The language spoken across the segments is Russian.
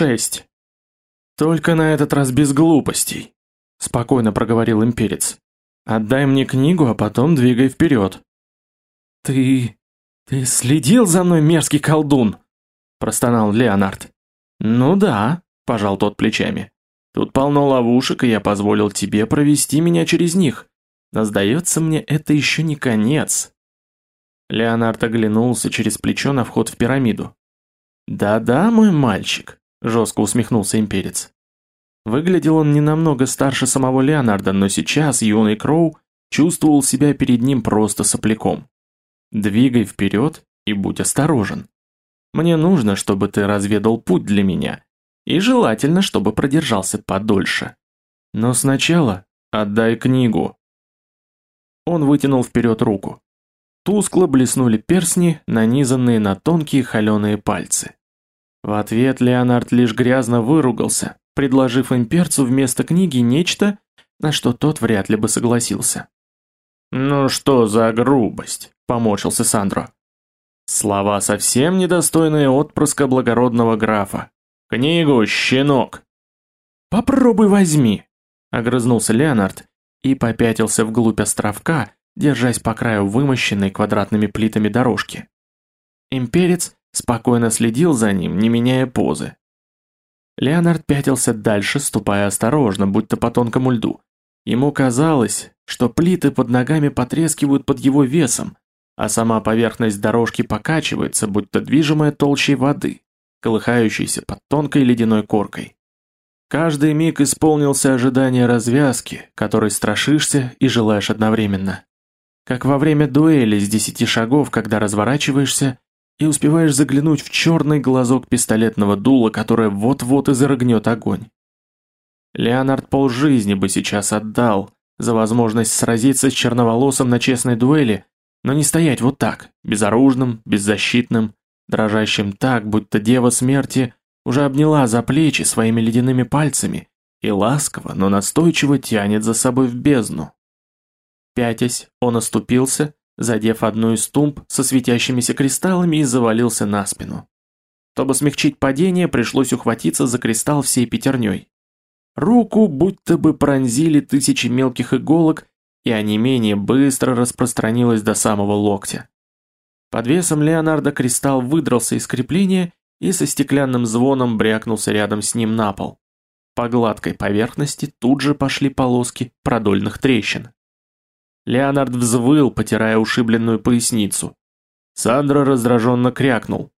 шесть. Только на этот раз без глупостей, спокойно проговорил имперец. Отдай мне книгу, а потом двигай вперед. Ты... ты следил за мной, мерзкий колдун? Простонал Леонард. Ну да, пожал тот плечами. Тут полно ловушек, и я позволил тебе провести меня через них. Но сдается мне, это еще не конец. Леонард оглянулся через плечо на вход в пирамиду. «Да-да, мой мальчик», – жестко усмехнулся имперец. Выглядел он не намного старше самого Леонарда, но сейчас юный Кроу чувствовал себя перед ним просто сопляком. «Двигай вперед и будь осторожен. Мне нужно, чтобы ты разведал путь для меня, и желательно, чтобы продержался подольше. Но сначала отдай книгу». Он вытянул вперед руку. Тускло блеснули перстни, нанизанные на тонкие холеные пальцы. В ответ Леонард лишь грязно выругался, предложив имперцу вместо книги нечто, на что тот вряд ли бы согласился. «Ну что за грубость?» – поморщился Сандро. Слова совсем недостойные отпрыска благородного графа. «Книгу, щенок!» «Попробуй возьми!» – огрызнулся Леонард и попятился вглубь островка, держась по краю вымощенной квадратными плитами дорожки. Имперец спокойно следил за ним, не меняя позы. Леонард пятился дальше, ступая осторожно, будто по тонкому льду. Ему казалось, что плиты под ногами потрескивают под его весом, а сама поверхность дорожки покачивается, будто движимая толщей воды, колыхающейся под тонкой ледяной коркой. Каждый миг исполнился ожидание развязки, которой страшишься и желаешь одновременно. Как во время дуэли с десяти шагов, когда разворачиваешься и успеваешь заглянуть в черный глазок пистолетного дула, которое вот-вот и зарыгнет огонь. Леонард полжизни бы сейчас отдал за возможность сразиться с черноволосым на честной дуэли, но не стоять вот так, безоружным, беззащитным, дрожащим так, будто дева смерти уже обняла за плечи своими ледяными пальцами и ласково, но настойчиво тянет за собой в бездну. Пятясь, он оступился, задев одну из тумб со светящимися кристаллами и завалился на спину. Чтобы смягчить падение, пришлось ухватиться за кристалл всей пятерней. Руку будто бы пронзили тысячи мелких иголок, и онемение быстро распространилось до самого локтя. Под весом Леонардо кристалл выдрался из крепления и со стеклянным звоном брякнулся рядом с ним на пол. По гладкой поверхности тут же пошли полоски продольных трещин. Леонард взвыл, потирая ушибленную поясницу. Сандра раздраженно крякнул.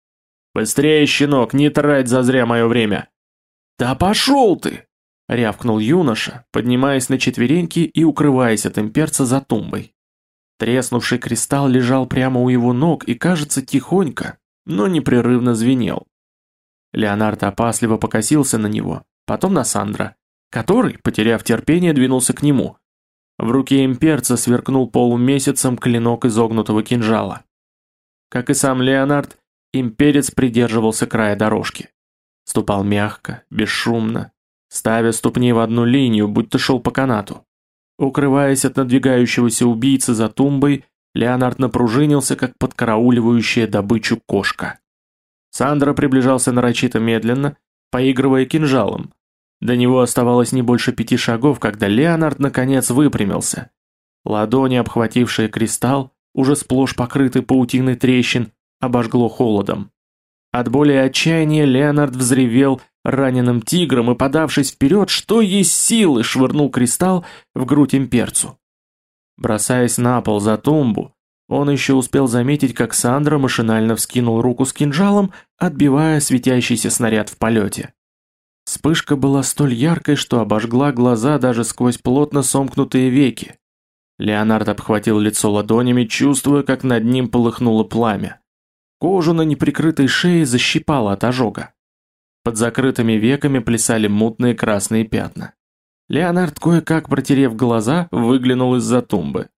«Быстрее, щенок, не трать зазря мое время!» «Да пошел ты!» — рявкнул юноша, поднимаясь на четвереньки и укрываясь от имперца за тумбой. Треснувший кристалл лежал прямо у его ног и, кажется, тихонько, но непрерывно звенел. Леонард опасливо покосился на него, потом на Сандра, который, потеряв терпение, двинулся к нему. В руке имперца сверкнул полумесяцем клинок изогнутого кинжала. Как и сам Леонард, имперец придерживался края дорожки. Ступал мягко, бесшумно, ставя ступни в одну линию, будто шел по канату. Укрываясь от надвигающегося убийцы за тумбой, Леонард напружинился, как подкарауливающая добычу кошка. Сандра приближался нарочито медленно, поигрывая кинжалом, до него оставалось не больше пяти шагов, когда Леонард наконец выпрямился. Ладони, обхватившие кристалл, уже сплошь покрыты паутиной трещин, обожгло холодом. От боли и отчаяния Леонард взревел раненым тигром и, подавшись вперед, что есть силы, швырнул кристалл в грудь имперцу. Бросаясь на пол за тумбу, он еще успел заметить, как Сандра машинально вскинул руку с кинжалом, отбивая светящийся снаряд в полете. Вспышка была столь яркой, что обожгла глаза даже сквозь плотно сомкнутые веки. Леонард обхватил лицо ладонями, чувствуя, как над ним полыхнуло пламя. Кожу на неприкрытой шее защипало от ожога. Под закрытыми веками плясали мутные красные пятна. Леонард, кое-как протерев глаза, выглянул из-за тумбы.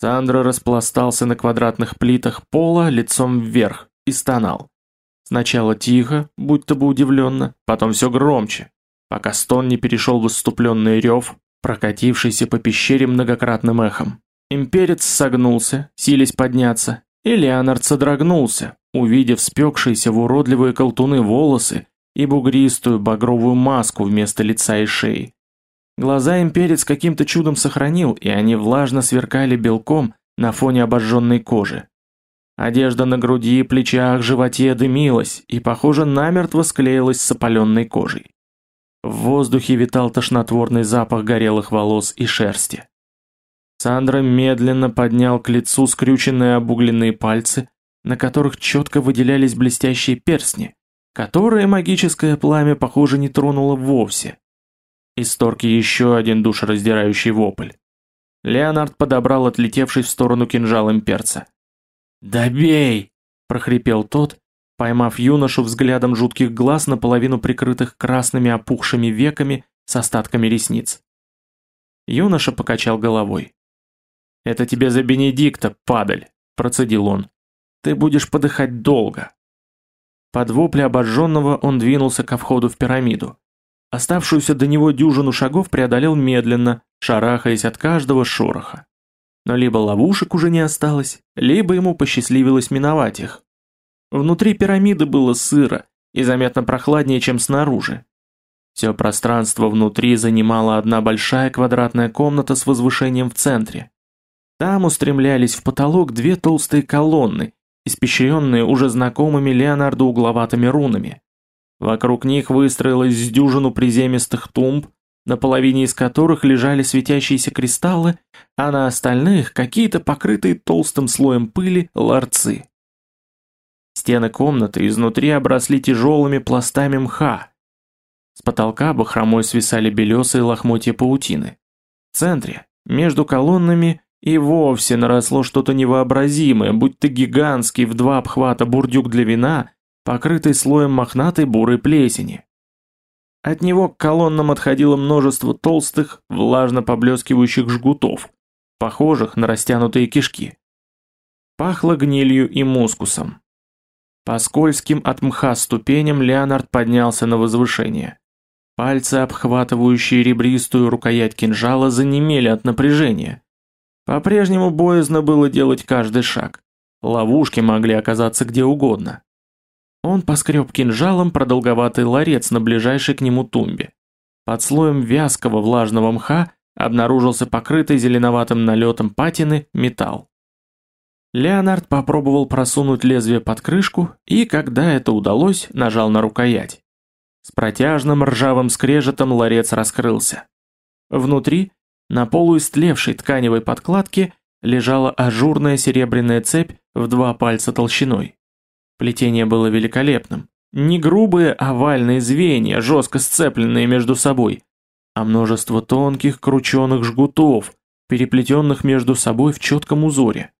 Сандро распластался на квадратных плитах пола лицом вверх и стонал. Сначала тихо, будто бы удивленно, потом все громче, пока стон не перешел в выступленный рев, прокатившийся по пещере многократным эхом. Имперец согнулся, силясь подняться, и Леонард содрогнулся, увидев спекшиеся в уродливые колтуны волосы и бугристую багровую маску вместо лица и шеи. Глаза имперец каким-то чудом сохранил, и они влажно сверкали белком на фоне обожженной кожи. Одежда на груди, плечах, животе дымилась и, похоже, намертво склеилась с опаленной кожей. В воздухе витал тошнотворный запах горелых волос и шерсти. Сандра медленно поднял к лицу скрюченные обугленные пальцы, на которых четко выделялись блестящие перстни, которые магическое пламя, похоже, не тронуло вовсе. Исторг еще один душераздирающий вопль. Леонард подобрал отлетевший в сторону кинжал имперца. «Добей!» – прохрипел тот, поймав юношу взглядом жутких глаз, наполовину прикрытых красными опухшими веками с остатками ресниц. Юноша покачал головой. «Это тебе за Бенедикта, падаль!» – процедил он. «Ты будешь подыхать долго!» Под вопли обожженного он двинулся ко входу в пирамиду. Оставшуюся до него дюжину шагов преодолел медленно, шарахаясь от каждого шороха. Но либо ловушек уже не осталось, либо ему посчастливилось миновать их. Внутри пирамиды было сыро и заметно прохладнее, чем снаружи. Все пространство внутри занимала одна большая квадратная комната с возвышением в центре. Там устремлялись в потолок две толстые колонны, испещренные уже знакомыми Леонарду угловатыми рунами. Вокруг них выстроилась с дюжину приземистых тумб, на половине из которых лежали светящиеся кристаллы, а на остальных какие-то покрытые толстым слоем пыли ларцы. Стены комнаты изнутри обросли тяжелыми пластами мха. С потолка бахромой свисали белесые лохмотья паутины. В центре, между колоннами, и вовсе наросло что-то невообразимое, будто гигантский в два обхвата бурдюк для вина, покрытый слоем мохнатой бурой плесени. От него к колоннам отходило множество толстых, влажно поблескивающих жгутов, похожих на растянутые кишки. Пахло гнилью и мускусом. По скользким от мха ступеням Леонард поднялся на возвышение. Пальцы, обхватывающие ребристую рукоять кинжала, занемели от напряжения. По-прежнему боязно было делать каждый шаг. Ловушки могли оказаться где угодно. Он поскреб кинжалом продолговатый ларец на ближайшей к нему тумбе. Под слоем вязкого влажного мха обнаружился покрытый зеленоватым налетом патины металл. Леонард попробовал просунуть лезвие под крышку и, когда это удалось, нажал на рукоять. С протяжным ржавым скрежетом ларец раскрылся. Внутри, на полуистлевшей тканевой подкладке, лежала ажурная серебряная цепь в два пальца толщиной. Плетение было великолепным. Не грубые овальные звенья, жестко сцепленные между собой, а множество тонких крученых жгутов, переплетенных между собой в четком узоре.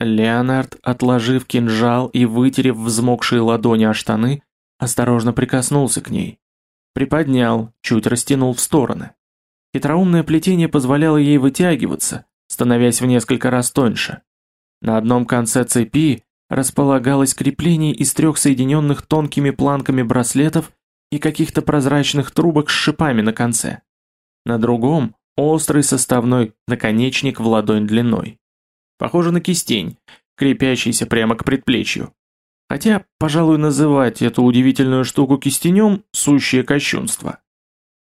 Леонард, отложив кинжал и вытерев взмокшие ладони о штаны, осторожно прикоснулся к ней. Приподнял, чуть растянул в стороны. Хитроумное плетение позволяло ей вытягиваться, становясь в несколько раз тоньше. На одном конце цепи располагалось крепление из трех соединенных тонкими планками браслетов и каких-то прозрачных трубок с шипами на конце. На другом – острый составной наконечник в ладонь длиной. Похоже на кистень, крепящийся прямо к предплечью. Хотя, пожалуй, называть эту удивительную штуку кистенем – сущее кощунство.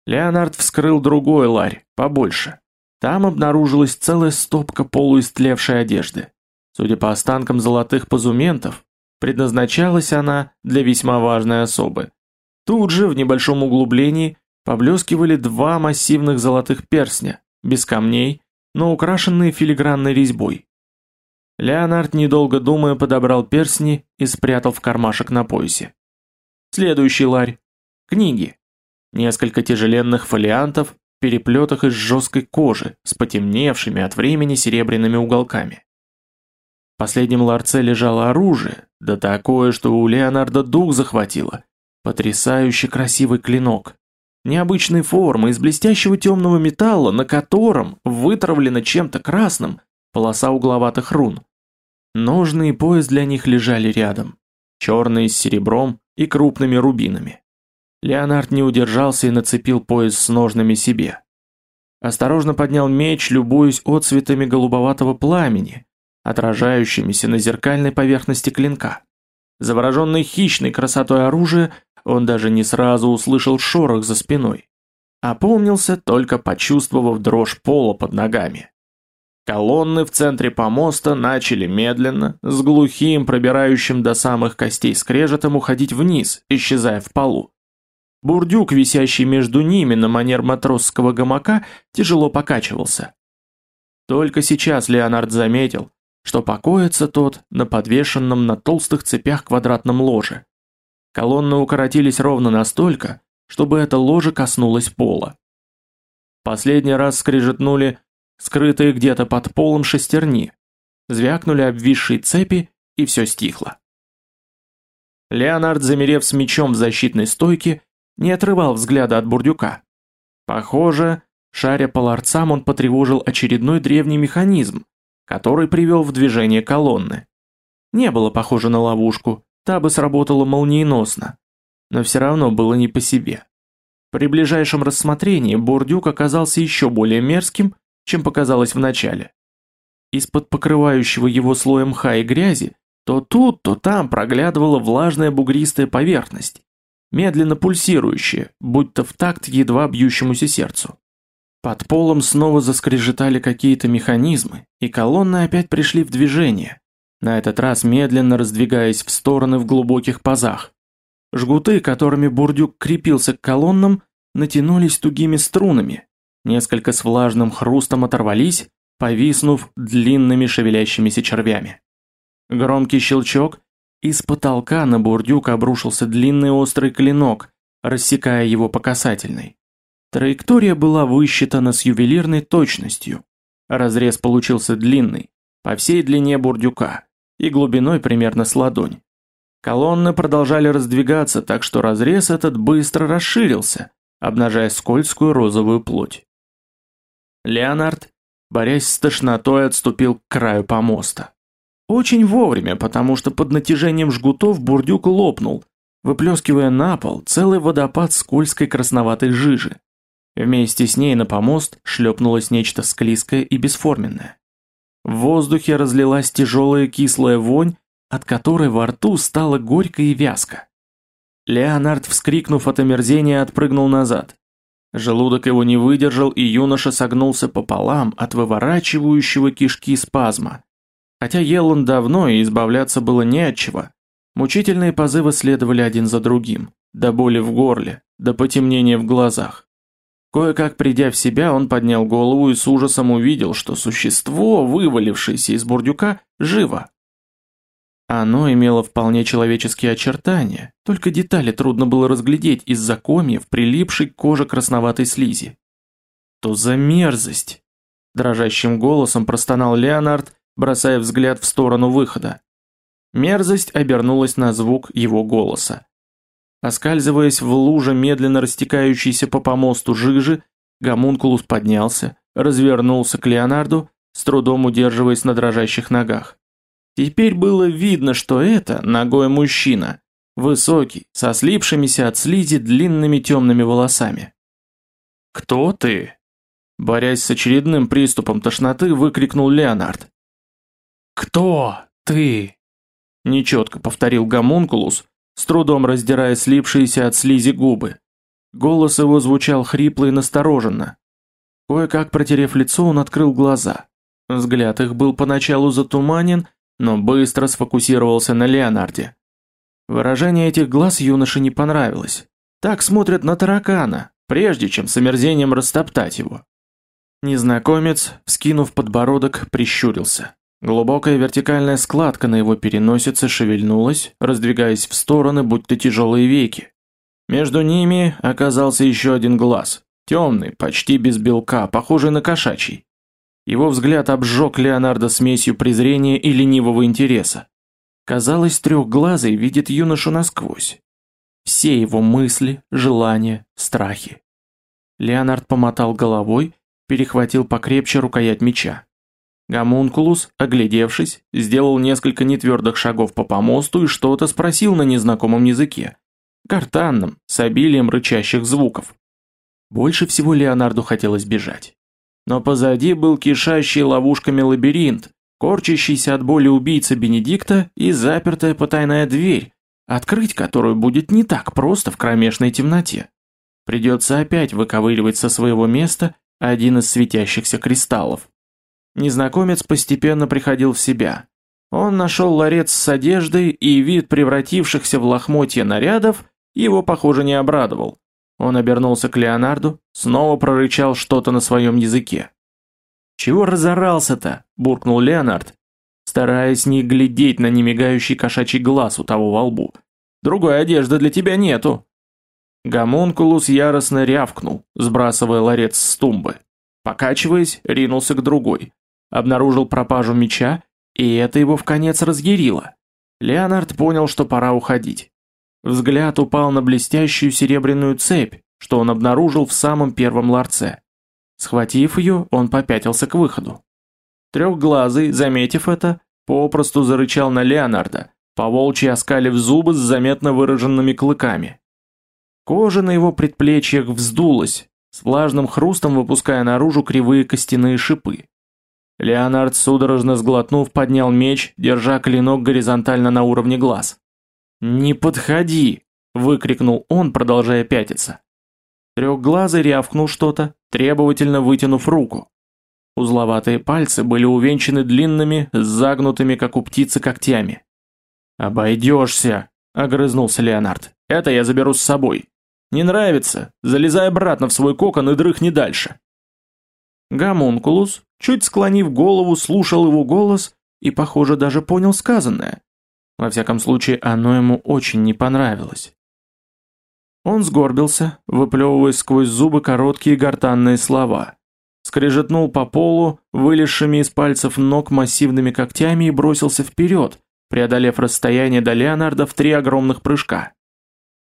Леонард вскрыл другой ларь, побольше. Там обнаружилась целая стопка полуистлевшей одежды. Судя по останкам золотых позументов, предназначалась она для весьма важной особы. Тут же, в небольшом углублении, поблескивали два массивных золотых перстня, без камней, но украшенные филигранной резьбой. Леонард, недолго думая, подобрал перстни и спрятал в кармашек на поясе. Следующий ларь. Книги. Несколько тяжеленных фолиантов, переплетах из жесткой кожи, с потемневшими от времени серебряными уголками. Последнем ларце лежало оружие, да такое, что у Леонарда дух захватило. Потрясающе красивый клинок. Необычной формы, из блестящего темного металла, на котором вытравлено чем-то красным полоса угловатых рун. Ножны и пояс для них лежали рядом, черные с серебром и крупными рубинами. Леонард не удержался и нацепил пояс с ножными себе. Осторожно поднял меч, любуясь отцветами голубоватого пламени, отражающимися на зеркальной поверхности клинка. Завороженный хищной красотой оружия, он даже не сразу услышал шорох за спиной. Опомнился, только почувствовав дрожь пола под ногами. Колонны в центре помоста начали медленно, с глухим, пробирающим до самых костей скрежетом уходить вниз, исчезая в полу. Бурдюк, висящий между ними на манер матросского гамака, тяжело покачивался. Только сейчас Леонард заметил, что покоится тот на подвешенном на толстых цепях квадратном ложе. Колонны укоротились ровно настолько, чтобы это ложе коснулось пола. Последний раз скрежетнули скрытые где-то под полом шестерни, звякнули обвисшие цепи, и все стихло. Леонард, замерев с мечом в защитной стойке, не отрывал взгляда от бурдюка. Похоже, шаря по ларцам он потревожил очередной древний механизм, который привел в движение колонны. Не было похоже на ловушку, та бы сработала молниеносно, но все равно было не по себе. При ближайшем рассмотрении бурдюк оказался еще более мерзким чем показалось вначале. Из-под покрывающего его слоя мха и грязи то тут, то там проглядывала влажная бугристая поверхность, медленно пульсирующая, будто в такт едва бьющемуся сердцу. Под полом снова заскрежетали какие-то механизмы, и колонны опять пришли в движение, на этот раз медленно раздвигаясь в стороны в глубоких пазах. Жгуты, которыми бурдюк крепился к колоннам, натянулись тугими струнами, Несколько с влажным хрустом оторвались, повиснув длинными шевелящимися червями. Громкий щелчок, и с потолка на бурдюк обрушился длинный острый клинок, рассекая его по касательной. Траектория была высчитана с ювелирной точностью. Разрез получился длинный, по всей длине бурдюка, и глубиной примерно с ладонь. Колонны продолжали раздвигаться, так что разрез этот быстро расширился, обнажая скользкую розовую плоть. Леонард, борясь с тошнотой, отступил к краю помоста. Очень вовремя, потому что под натяжением жгутов бурдюк лопнул, выплескивая на пол целый водопад скользкой красноватой жижи. Вместе с ней на помост шлепнулось нечто склизкое и бесформенное. В воздухе разлилась тяжелая кислая вонь, от которой во рту стало горько и вязко. Леонард, вскрикнув от омерзения, отпрыгнул назад. Желудок его не выдержал, и юноша согнулся пополам от выворачивающего кишки спазма. Хотя ел он давно, и избавляться было не от чего. Мучительные позывы следовали один за другим, до боли в горле, до потемнения в глазах. Кое-как придя в себя, он поднял голову и с ужасом увидел, что существо, вывалившееся из бурдюка, живо. Оно имело вполне человеческие очертания, только детали трудно было разглядеть из-за комьев, прилипшей к коже красноватой слизи. «То за мерзость!» Дрожащим голосом простонал Леонард, бросая взгляд в сторону выхода. Мерзость обернулась на звук его голоса. Оскальзываясь в луже медленно растекающейся по помосту жижи, гомункулус поднялся, развернулся к Леонарду, с трудом удерживаясь на дрожащих ногах. Теперь было видно, что это ногой мужчина, высокий, со слипшимися от слизи длинными темными волосами. «Кто ты?» Борясь с очередным приступом тошноты, выкрикнул Леонард. «Кто ты?» Нечетко повторил гомункулус, с трудом раздирая слипшиеся от слизи губы. Голос его звучал хрипло и настороженно. Кое-как протерев лицо, он открыл глаза. Взгляд их был поначалу затуманен, но быстро сфокусировался на Леонарде. Выражение этих глаз юноше не понравилось. Так смотрят на таракана, прежде чем с омерзением растоптать его. Незнакомец, вскинув подбородок, прищурился. Глубокая вертикальная складка на его переносице шевельнулась, раздвигаясь в стороны, будто тяжелые веки. Между ними оказался еще один глаз, темный, почти без белка, похожий на кошачий. Его взгляд обжег Леонардо смесью презрения и ленивого интереса. Казалось, трехглазый видит юношу насквозь. Все его мысли, желания, страхи. Леонард помотал головой, перехватил покрепче рукоять меча. Гомункулус, оглядевшись, сделал несколько нетвердых шагов по помосту и что-то спросил на незнакомом языке. Гортанном, с обилием рычащих звуков. Больше всего Леонарду хотелось бежать но позади был кишащий ловушками лабиринт, корчащийся от боли убийца Бенедикта и запертая потайная дверь, открыть которую будет не так просто в кромешной темноте. Придется опять выковыривать со своего места один из светящихся кристаллов. Незнакомец постепенно приходил в себя. Он нашел ларец с одеждой, и вид превратившихся в лохмотья нарядов его, похоже, не обрадовал. Он обернулся к Леонарду, снова прорычал что-то на своем языке. «Чего разорался-то?» – буркнул Леонард, стараясь не глядеть на немигающий кошачий глаз у того во лбу. «Другой одежды для тебя нету!» Гомункулус яростно рявкнул, сбрасывая ларец с тумбы. Покачиваясь, ринулся к другой. Обнаружил пропажу меча, и это его в конец разъярило. Леонард понял, что пора уходить. Взгляд упал на блестящую серебряную цепь, что он обнаружил в самом первом ларце. Схватив ее, он попятился к выходу. Трехглазый, заметив это, попросту зарычал на Леонарда, поволчьи оскалив зубы с заметно выраженными клыками. Кожа на его предплечьях вздулась, с влажным хрустом выпуская наружу кривые костяные шипы. Леонард, судорожно сглотнув, поднял меч, держа клинок горизонтально на уровне глаз. «Не подходи!» – выкрикнул он, продолжая пятиться. Трехглазый рявкнул что-то, требовательно вытянув руку. Узловатые пальцы были увенчаны длинными, загнутыми, как у птицы, когтями. «Обойдешься!» – огрызнулся Леонард. «Это я заберу с собой. Не нравится? Залезай обратно в свой кокон и дрыхни дальше». Гомункулус, чуть склонив голову, слушал его голос и, похоже, даже понял сказанное. Во всяком случае, оно ему очень не понравилось. Он сгорбился, выплевывая сквозь зубы короткие гортанные слова. Скрежетнул по полу, вылезшими из пальцев ног массивными когтями и бросился вперед, преодолев расстояние до Леонарда в три огромных прыжка.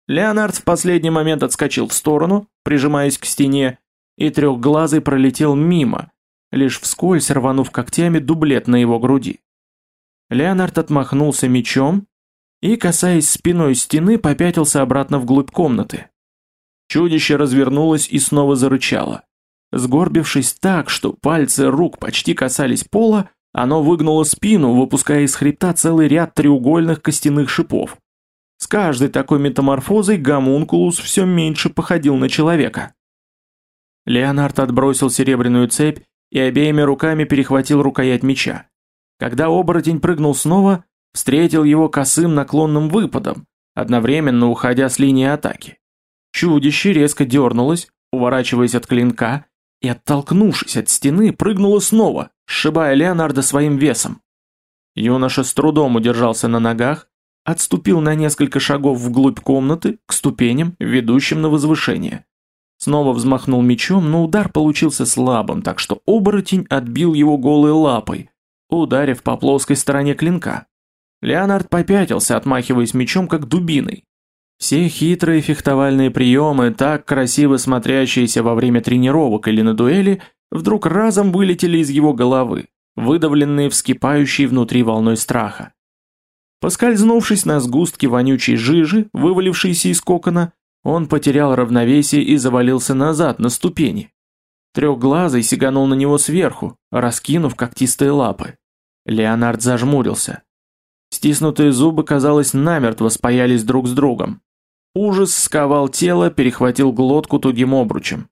Леонард в последний момент отскочил в сторону, прижимаясь к стене, и трехглазый пролетел мимо, лишь вскользь рванув когтями дублет на его груди. Леонард отмахнулся мечом и, касаясь спиной стены, попятился обратно вглубь комнаты. Чудище развернулось и снова зарычало. Сгорбившись так, что пальцы рук почти касались пола, оно выгнуло спину, выпуская из хребта целый ряд треугольных костяных шипов. С каждой такой метаморфозой гомункулус все меньше походил на человека. Леонард отбросил серебряную цепь и обеими руками перехватил рукоять меча. Когда оборотень прыгнул снова, встретил его косым наклонным выпадом, одновременно уходя с линии атаки. Чудище резко дернулось, уворачиваясь от клинка, и, оттолкнувшись от стены, прыгнуло снова, сшибая Леонарда своим весом. Юноша с трудом удержался на ногах, отступил на несколько шагов вглубь комнаты, к ступеням, ведущим на возвышение. Снова взмахнул мечом, но удар получился слабым, так что оборотень отбил его голой лапой, ударив по плоской стороне клинка. Леонард попятился, отмахиваясь мечом, как дубиной. Все хитрые фехтовальные приемы, так красиво смотрящиеся во время тренировок или на дуэли, вдруг разом вылетели из его головы, выдавленные вскипающей внутри волной страха. Поскользнувшись на сгустке вонючей жижи, вывалившейся из кокона, он потерял равновесие и завалился назад на ступени. Трехглазый сиганул на него сверху, раскинув когтистые лапы. Леонард зажмурился. Стиснутые зубы, казалось, намертво спаялись друг с другом. Ужас сковал тело, перехватил глотку тугим обручем.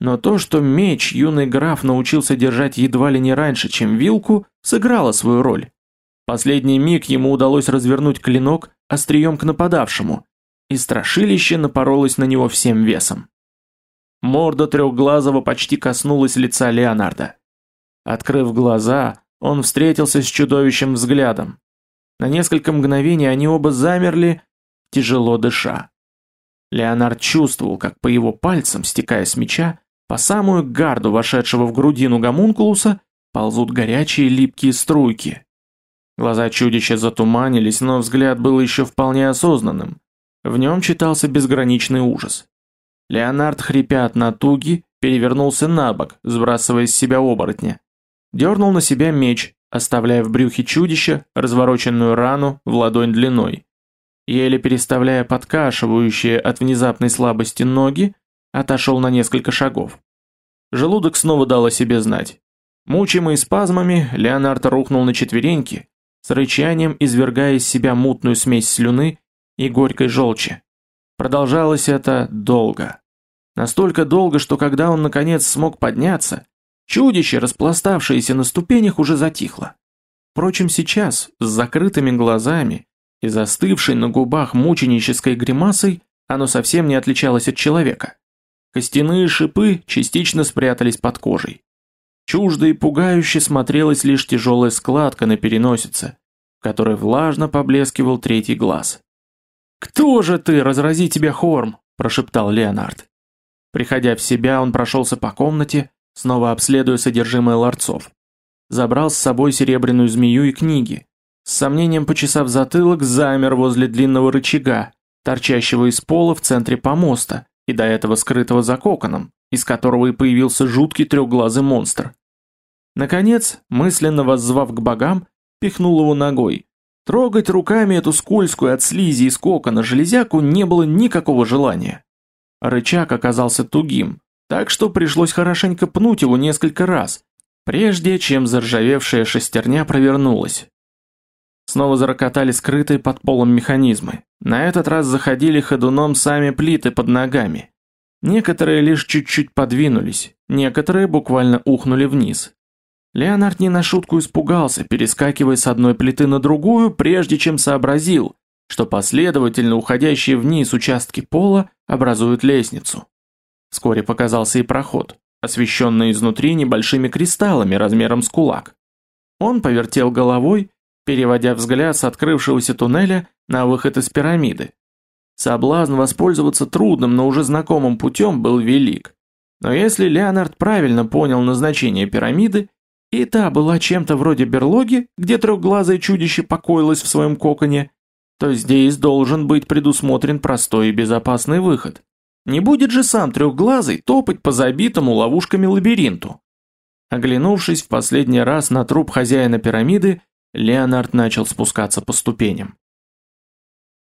Но то, что меч юный граф научился держать едва ли не раньше, чем вилку, сыграло свою роль. Последний миг ему удалось развернуть клинок острием к нападавшему, и страшилище напоролось на него всем весом. Морда трехглазого почти коснулась лица Леонарда. Открыв глаза, он встретился с чудовищем взглядом. На несколько мгновений они оба замерли, тяжело дыша. Леонард чувствовал, как по его пальцам, стекая с меча, по самую гарду вошедшего в грудину гомункулуса, ползут горячие липкие струйки. Глаза чудища затуманились, но взгляд был еще вполне осознанным. В нем читался безграничный ужас. Леонард, хрипя от натуги, перевернулся на бок, сбрасывая с себя оборотня. Дернул на себя меч, оставляя в брюхе чудища развороченную рану в ладонь длиной. Еле переставляя подкашивающие от внезапной слабости ноги, отошел на несколько шагов. Желудок снова дал о себе знать. Мучимый спазмами, Леонард рухнул на четвереньки, с рычанием извергая из себя мутную смесь слюны и горькой желчи. Продолжалось это долго. Настолько долго, что когда он наконец смог подняться, чудище, распластавшееся на ступенях, уже затихло. Впрочем, сейчас, с закрытыми глазами и застывшей на губах мученической гримасой, оно совсем не отличалось от человека. Костяные шипы частично спрятались под кожей. Чуждо и пугающе смотрелась лишь тяжелая складка на переносице, в которой влажно поблескивал третий глаз. «Кто же ты, разрази тебя хорм!» – прошептал Леонард. Приходя в себя, он прошелся по комнате, снова обследуя содержимое ларцов. Забрал с собой серебряную змею и книги. С сомнением почесав затылок, замер возле длинного рычага, торчащего из пола в центре помоста и до этого скрытого за коконом, из которого и появился жуткий трехглазый монстр. Наконец, мысленно воззвав к богам, пихнул его ногой. Трогать руками эту скользкую от слизи из кокона железяку не было никакого желания. Рычаг оказался тугим, так что пришлось хорошенько пнуть его несколько раз, прежде чем заржавевшая шестерня провернулась. Снова зарокотали скрытые под полом механизмы. На этот раз заходили ходуном сами плиты под ногами. Некоторые лишь чуть-чуть подвинулись, некоторые буквально ухнули вниз. Леонард не на шутку испугался, перескакивая с одной плиты на другую, прежде чем сообразил, что последовательно уходящие вниз участки пола образуют лестницу. Вскоре показался и проход, освещенный изнутри небольшими кристаллами размером с кулак. Он повертел головой, переводя взгляд с открывшегося туннеля на выход из пирамиды. Соблазн воспользоваться трудным, но уже знакомым путем был велик. Но если Леонард правильно понял назначение пирамиды, и та была чем-то вроде берлоги, где трехглазое чудище покоилось в своем коконе, то здесь должен быть предусмотрен простой и безопасный выход. Не будет же сам трехглазый топать по забитому ловушками лабиринту. Оглянувшись в последний раз на труп хозяина пирамиды, Леонард начал спускаться по ступеням.